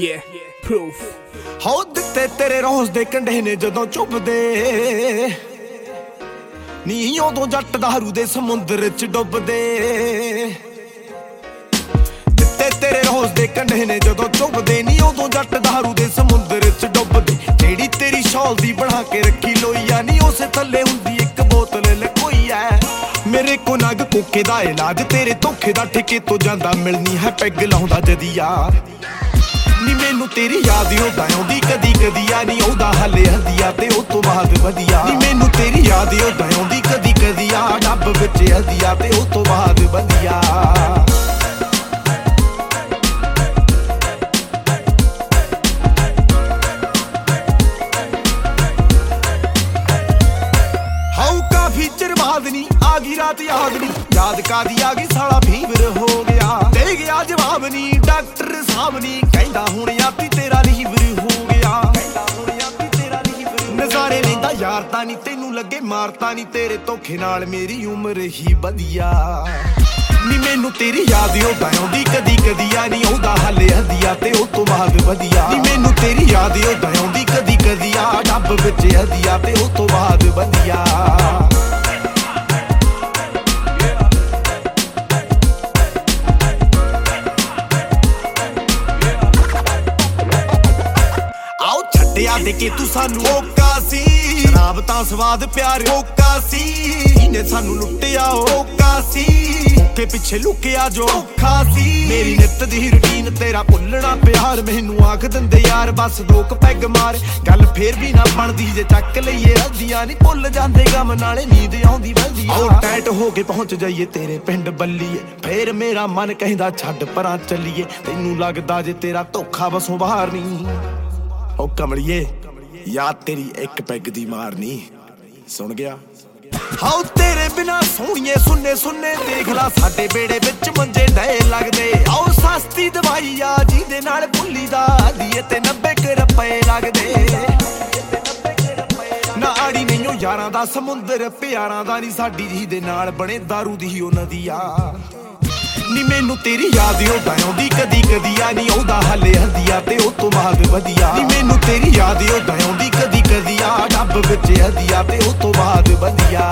Yeah, proof. ਹੋ ਦਿੱਤੇ ਤੇਰੇ ਰੋਜ਼ ਦੇ ਕੰਢੇ ਨੇ ਜਦੋਂ ਚੁੱਭਦੇ। ਨੀ ਉਦੋਂ ਜੱਟ ਦਾਰੂ ਦੇ ਸਮੁੰਦਰ ਚ ਡੁੱਬਦੇ। ਦਿੱਤੇ ਤੇਰੇ ਰੋਜ਼ ਦੇ ਕੰਢੇ ਨੇ ਜਦੋਂ ਚੁੱਭਦੇ ਨੀ ਉਦੋਂ ਜੱਟ ਦਾਰੂ ਦੇ ਸਮੁੰਦਰ ਚ ਡੁੱਬਦੇ। ਜਿਹੜੀ ਤੇਰੀ ਸਾਲ ਦੀ ਬਣਾ ਕੇ ਰੱਖੀ ਲੋਈਆ ਨੀ ਉਸੇ ਥੱਲੇ ਹੁੰਦੀ ਇੱਕ ਬੋਤਲ ਲਕੋਈ ਐ ਮੇਰੇ ਕੋ ਨਗ ਕੋਕੇ ਦਾ ਇਲਾਜ ਤੇਰੇ ਧੋਖੇ ਦਾ ਠੇਕੇ ਤੋਂ ਜਾਂਦਾ ਮਿਲਣੀ ਹੈ ਪੈਗ ਲਾਉਂਦਾ ਜਦੀਆ। ਨੀ ਮੈਨੂੰ ਤੇਰੀ ਯਾਦ ਉਦਾਂ ਆਉਂਦੀ ਕਦੀ ਕਦੀ ਆ ਨਹੀਂ ਆਉਂਦਾ ਹੱਲੇ ਹੱਦੀਆ ਤੇ ਉਹ ਤੋਂ ਬਾਅਦ ਵਧੀਆ। ਨੀ ਮੈਨੂੰ ਤੇਰੀ ਯਾਦ ਉਦਾਂ ਆਉਂਦੀ ਕਦੀ ਕਦੀ ਆ ਡੱਬ ਵਿੱਚ ਹੱਦੀਆ ਤੇ ਉਹ ਤੋਂ ਬਾਅਦ ਵਧੀਆ। ਹਾਉ ਕਾਫੀ ਚਿਰ ਬਾਅਦ ਨਹੀਂ ਆ ਗਈ ਰਾਤ ਯਾਦ ਨਹੀਂ ਯਾਦ ਕਾਦੀ ਆ ਗਈ ਸਾਲਾ ਫੀਵਰ ਹੋ ਗਿਆ। ਦੇ ਗਿਆ ਜਵਾਬ ਨਹੀਂ ਡਾਕਟਰ ਸਾਹਿਬ ਨਹੀਂ ਕਹਿੰਦਾ ਹੁਣ ਆਤੀ ਤੇਰਾ ਲੀਵਰ ਹੋ ਗਿਆ। ਨਜ਼ਾਰੇ ਲੈਂਦਾ, ਯਾਰ ਤਾਂ ਨਹੀਂ ਤੈਨੂੰ ਲੱਗੇ ਮਾਰਤਾ ਨਹੀਂ ਤੇਰੇ ਧੋਖੇ ਨਾਲ ਮੇਰੀ ਉਮਰ ਹੀ ਵਧੀਆ। ਨੀ ਮੈਨੂੰ ਤੇਰੀ ਯਾਦ ਉਦਾਂ ਆਉਂਦੀ ਕਦੀ ਕਦੀ ਆ ਨਹੀਂ ਆਉਂਦਾ ਹੱਲੇ ਹਦੀਆ ਤੇ ਉਹ ਤੋਂ ਬਾਅਦ ਵਧੀਆ। ਨੀ ਮੈਨੂੰ ਤੇਰੀ ਯਾਦ ਉਦਾਂ ਆਉਂਦੀ ਕਦੀ ਕਦੀ ਆ ਡੱਬ ਵਿੱਚ ਹਦੀਆ ਤੇ ਉਹ ਤੋਂ ਬਾਅਦ ਵਧੀਆ। ਛੱਡਿਆ ਦੇ ਕੇ ਤੂੰ ਸਾਨੂੰ। ਓਕਾ ਸੀ। ਸ਼ਰਾਬ ਤਾਂ ਸਵਾਦ ਪਿਆਰ ਓਕਾ ਸੀ। ਇਹਨੇ ਸਾਨੂੰ ਲੁੱਟਿਆ ਓਕਾ ਸੀ। ਤੇ ਪਿੱਛੇ ਲੁਕਿਆ ਜੋ। ਔਖਾ ਸੀ। ਮੇਰੀ ਨਿੱਤ ਦੀ ਰੁਟੀਨ ਤੇਰਾ ਭੁੱਲਣਾ ਪਿਆਰ। ਮੈਨੂੰ ਆਖ ਦਿੰਦੇ ਯਾਰ ਬਸ ਦੋ ਕੁ ਪੈਗ ਮਾਰ। ਗੱਲ ਫੇਰ ਵੀ ਨਾ ਬਣਦੀ ਜੇ ਚੱਕ ਲਈਏ ਅੱਧੀਆਂ ਨਹੀਂ ਭੁੱਲ ਜਾਂਦੇ ਗਮ ਨਾਲੇ ਨੀਂਦ ਆਉਂਦੀ ਬਲਦੀ ਆਓ ਟੈਟ ਹੋ ਕੇ ਪਹੁੰਚ ਜਾਈਏ ਤੇਰੇ ਪਿੰਡ ਬੱਲੀਏ। ਫੇਰ ਮੇਰਾ ਮਨ ਕਹਿੰਦਾ ਛੱਡ ਪਰਾਂ ਚੱਲੀਏ। ਤੈਨੂੰ ਲੱਗਦਾ ਜੇ ਤੇਰਾ ਧੋਖਾ ਬਸੋਂ ਬਾਹਰ ਨਹੀਂ ਓ ਕਮਲੀਏ ਯਾਦ ਤੇਰੀ ਇੱਕ ਪੈਗ ਦੀ ਮਾਰਨੀ ਸੁਣ ਗਿਆ? ਹਾਉ ਤੇਰੇ ਬਿਨਾ ਸੋਹਣੀਏ ਸੁੰਨੇ ਸੁੰਨੇ, ਦੇਖ ਲਾ ਸਾਡੇ ਬੇੜੇ ਵਿੱਚ ਮੰਜੇ ਡਏ ਲੱਗਦੇ। ਆਓ ਸਸਤੀ ਦਵਾਈ ਆ, ਜਿਹਦੇ ਨਾਲ ਭੁੱਲੀ ਦਾ ਦੀਏ ਤੇ 90 ਰੁਪਏ ਲੱਗਦੇ। ਨਾ ਨਹੀਂ ਯਾਰਾਂ ਦਾ ਸਮੁੰਦਰ, ਪਿਆਰਾਂ ਦਾ ਨਹੀਂ ਸਾਡੀ ਜੀ ਦੇ ਨਾਲ ਬਣੇ दारू ਦੀ ਉਹ ਨਦੀ ਆ ਨੀ ਮੈਨੂੰ ਤੇਰੀ ਯਾਦ ਉਦਾਂ ਆਉਂਦੀ ਕਦੀ ਕਦੀ ਆ ਨਹੀਂ ਆਉਂਦਾ, ਹੱਲੇ ਹੱਦੀਆ ਤੇ ਉਹ ਤੋਂ ਬਾਅਦ ਵਧੀਆ। ਨੀ ਮੈਨੂੰ ਤੇਰੀ ਯਾਦ ਉਦਾਂ ਆਉਂਦੀ ਕਦੀ ਕਦੀ ਆ ਡੱਬ ਵਿੱਚ ਹੱਦੀਆ ਤੇ ਉਹ ਤੋਂ ਬਾਅਦ ਵਧੀਆ।